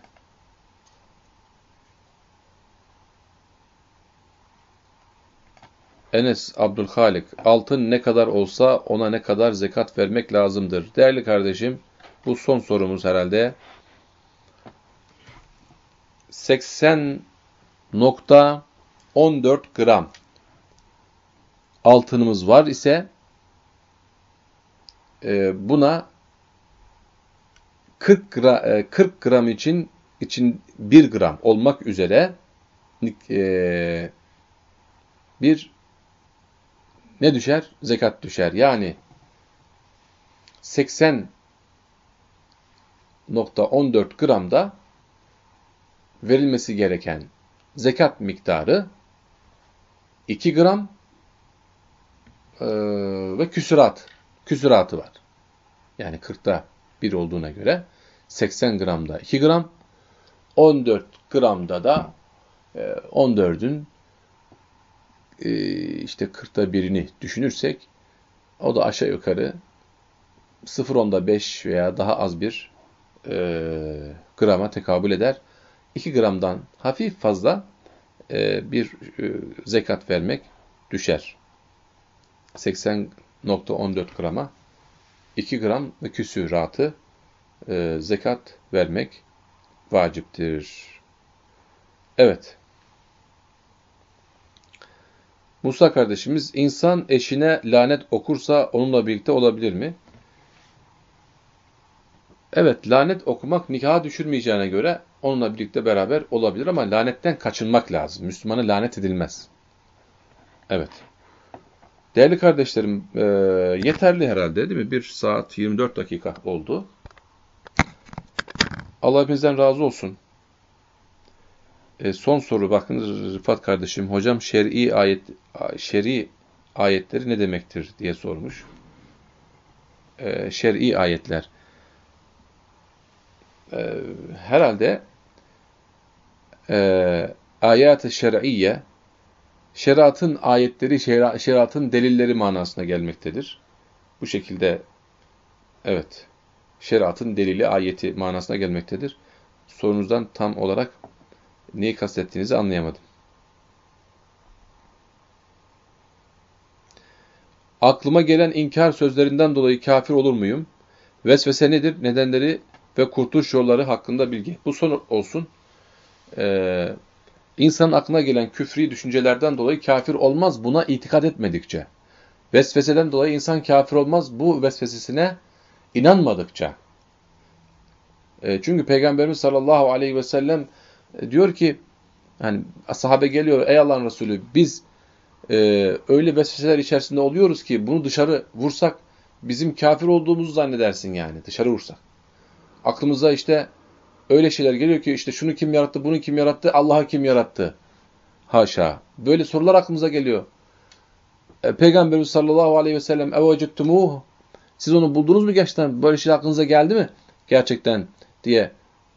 S1: Enes Abdülhalik, altın ne kadar olsa ona ne kadar zekat vermek lazımdır. Değerli kardeşim, bu son sorumuz herhalde. 80 nokta 14 gram altınımız var ise e, buna 40 gram, 40 gram için için 1 gram olmak üzere e, bir ne düşer? Zekat düşer. Yani 80.14 gramda verilmesi gereken zekat miktarı 2 gram e, ve küsurat, küsuratı var. Yani 40'ta 1 olduğuna göre 80 gramda 2 gram, 14 gramda da e, 14'ün e, işte 40'ta birini düşünürsek o da aşağı yukarı 0.10'da 5 veya daha az bir e, grama tekabül eder. 2 gramdan hafif fazla e, bir e, zekat vermek düşer. 80.14 grama 2 gram ve küsüratı e, zekat vermek vaciptir. Evet. Musa kardeşimiz, insan eşine lanet okursa onunla birlikte olabilir mi? Evet, lanet okumak nikaha düşürmeyeceğine göre onunla birlikte beraber olabilir ama lanetten kaçınmak lazım. Müslümana lanet edilmez. Evet. Değerli kardeşlerim, e, yeterli herhalde değil mi? 1 saat 24 dakika oldu. Allah hepinizden razı olsun. E, son soru bakın Rıfat kardeşim. Hocam şer'i ayet şer'i ayetleri ne demektir diye sormuş. E, şer'i ayetler. E, herhalde e, ayat-ı şer'iyye şeriatın ayetleri, şeriatın delilleri manasına gelmektedir. Bu şekilde evet şeriatın delili, ayeti manasına gelmektedir. Sorunuzdan tam olarak neyi kastettiğinizi anlayamadım. Aklıma gelen inkar sözlerinden dolayı kafir olur muyum? Vesvese nedir? Nedenleri ve kurtuluş yolları hakkında bilgi. Bu son olsun. Ee, insanın aklına gelen küfri düşüncelerden dolayı kafir olmaz buna itikad etmedikçe. Vesveseden dolayı insan kafir olmaz bu vesvesesine inanmadıkça. E, çünkü Peygamberimiz sallallahu aleyhi ve sellem e, diyor ki, yani sahabe geliyor, ey Allah'ın Resulü biz e, öyle vesveseler içerisinde oluyoruz ki bunu dışarı vursak bizim kafir olduğumuzu zannedersin yani dışarı vursak. Aklımıza işte öyle şeyler geliyor ki işte şunu kim yarattı, bunu kim yarattı, Allah'a kim yarattı? Haşa. Böyle sorular aklımıza geliyor. E, Peygamberimiz sallallahu aleyhi ve sellem evecettumuh siz onu buldunuz mu gerçekten? Böyle şey aklınıza geldi mi? Gerçekten diye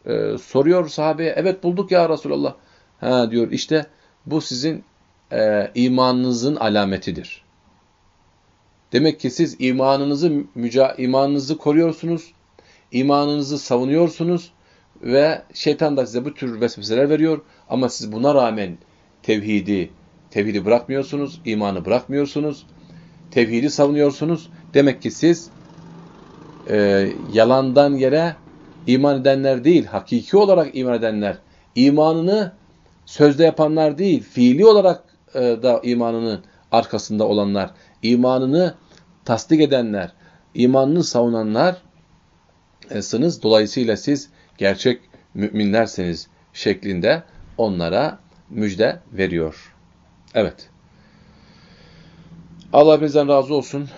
S1: e, soruyor sahabeye. Evet bulduk ya Resulallah. Ha diyor işte bu sizin e, imanınızın alametidir. Demek ki siz imanınızı müca imanınızı koruyorsunuz, imanınızı savunuyorsunuz ve şeytan da size bu tür vesveseler veriyor ama siz buna rağmen tevhidi tevhidi bırakmıyorsunuz, imanı bırakmıyorsunuz, tevhidi savunuyorsunuz. Demek ki siz e, yalandan yere iman edenler değil, hakiki olarak iman edenler, imanını sözde yapanlar değil, fiili olarak e, da imanının arkasında olanlar, imanını tasdik edenler, imanını savunanlarsınız. Dolayısıyla siz gerçek müminlersiniz şeklinde onlara müjde veriyor. Evet. Allah hepinizden razı olsun.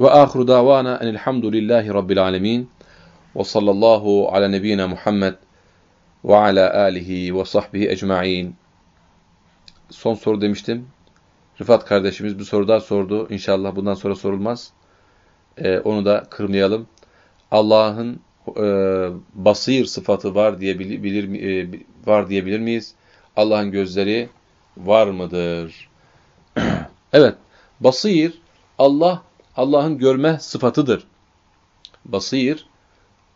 S1: Ve ahru davana enilhamdülillahi rabbil alemin. Ve sallallahu ala nebiyyina Muhammed ve ala alihi ve sahbihi ecma'in. Son soru demiştim. Rıfat kardeşimiz bir soru daha sordu. İnşallah bundan sonra sorulmaz. Ee, onu da kırmayalım. Allah'ın e, basir sıfatı var diye bilir, e, var diyebilir miyiz? Allah'ın gözleri var mıdır? evet, basir Allah Allah'ın görme sıfatıdır. Basir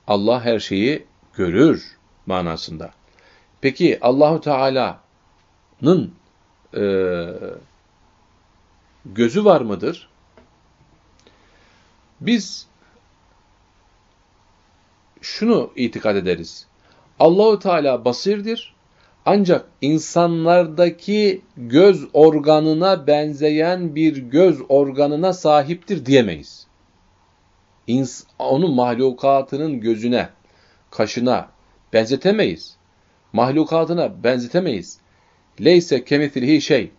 S1: Allah her şeyi görür manasında. Peki Allahu Teala'nın e, gözü var mıdır? Biz şunu itikad ederiz. Allahu Teala basirdir. Ancak insanlardaki göz organına benzeyen bir göz organına sahiptir diyemeyiz. İns onu mahlukatının gözüne, kaşına benzetemeyiz. Mahlukatına benzetemeyiz. Leyse kemithlihi şey.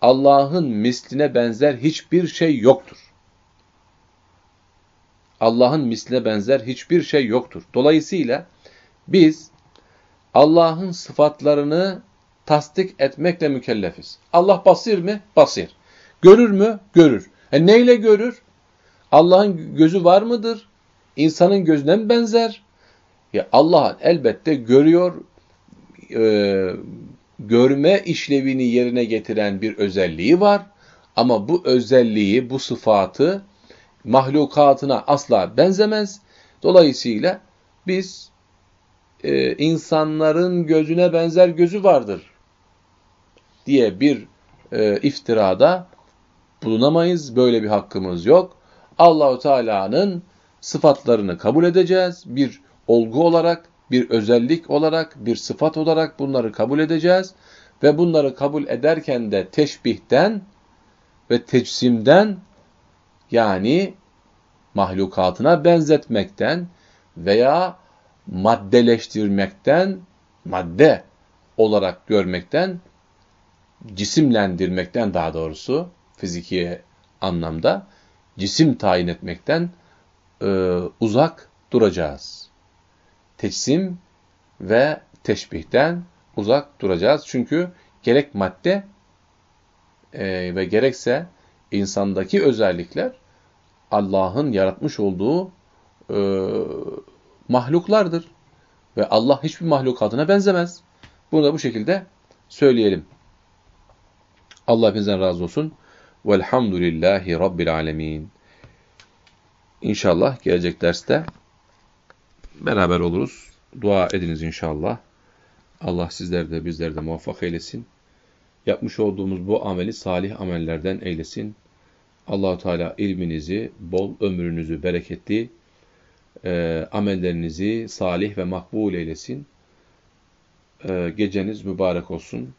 S1: Allah'ın misline benzer hiçbir şey yoktur. Allah'ın misline benzer hiçbir şey yoktur. Dolayısıyla biz Allah'ın sıfatlarını tasdik etmekle mükellefiz. Allah basir mi? Basir. Görür mü? Görür. E neyle görür? Allah'ın gözü var mıdır? İnsanın gözüne mi benzer? Ya Allah elbette görüyor, e, görme işlevini yerine getiren bir özelliği var. Ama bu özelliği, bu sıfatı mahlukatına asla benzemez. Dolayısıyla biz e, insanların gözüne benzer gözü vardır diye bir e, iftirada bulunamayız. Böyle bir hakkımız yok. Allahu Teala'nın sıfatlarını kabul edeceğiz. Bir olgu olarak bir özellik olarak, bir sıfat olarak bunları kabul edeceğiz. Ve bunları kabul ederken de teşbihten ve tecsimden yani mahlukatına benzetmekten veya maddeleştirmekten, madde olarak görmekten, cisimlendirmekten daha doğrusu fiziki anlamda cisim tayin etmekten e, uzak duracağız. Teçsim ve teşbihten uzak duracağız. Çünkü gerek madde e, ve gerekse insandaki özellikler Allah'ın yaratmış olduğu e, mahluklardır. Ve Allah hiçbir mahlukatına benzemez. Bunu da bu şekilde söyleyelim. Allah hepinizden razı olsun. Velhamdülillahi Rabbil alemin. İnşallah gelecek derste beraber oluruz. Dua ediniz inşallah. Allah sizler de bizler de muvaffak eylesin. Yapmış olduğumuz bu ameli salih amellerden eylesin. Allahu Teala ilminizi, bol ömrünüzü bereketli, e, amellerinizi salih ve makbul eylesin. E, geceniz mübarek olsun.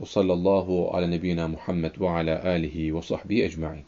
S1: Ve sallallahu ala nebina Muhammed ve ala alihi ve sahbihi ecma'in.